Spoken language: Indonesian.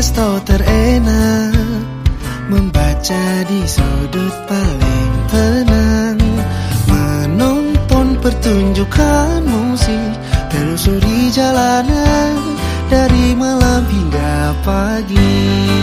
resto terenak Membaca di sudut paling tenang. Menonton pertunjukan musik Telusuri jalanan Dari malam hingga pagi.